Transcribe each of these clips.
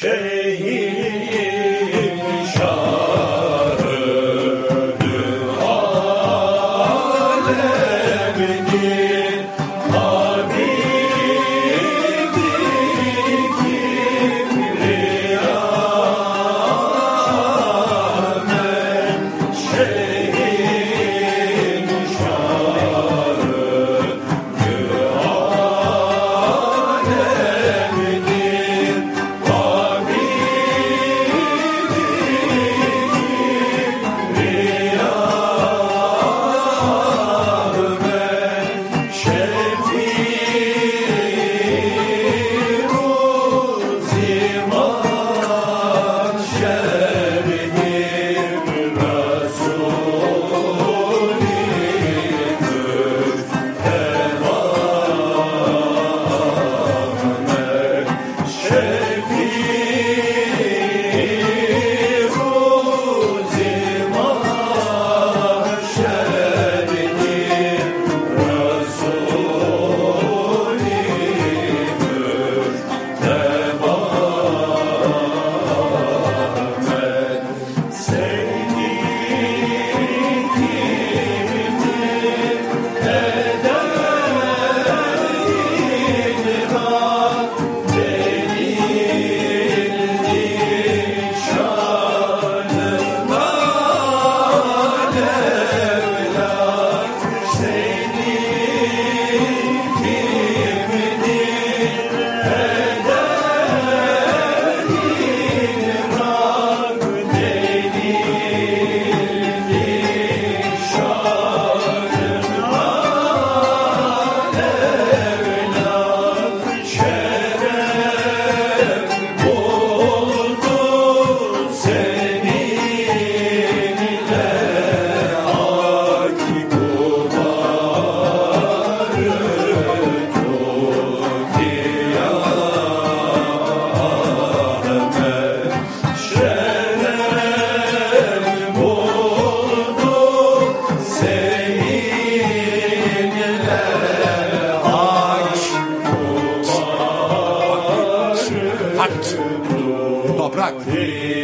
Şehir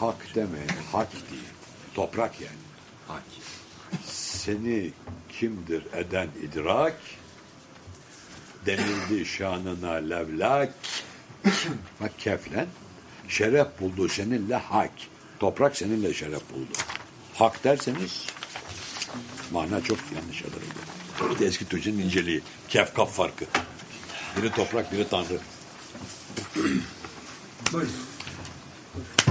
hak demeyin, hak değil. Toprak yani. Hak. Seni kimdir eden idrak, denildi şanına levlak, bak keflen, şeref buldu seninle hak. Toprak seninle şeref buldu. Hak derseniz mana çok yanlış alır. Bir de eski Türkçenin inceliği. Kef kaf farkı. Biri toprak, biri tanrı. Buyurun. Thank you.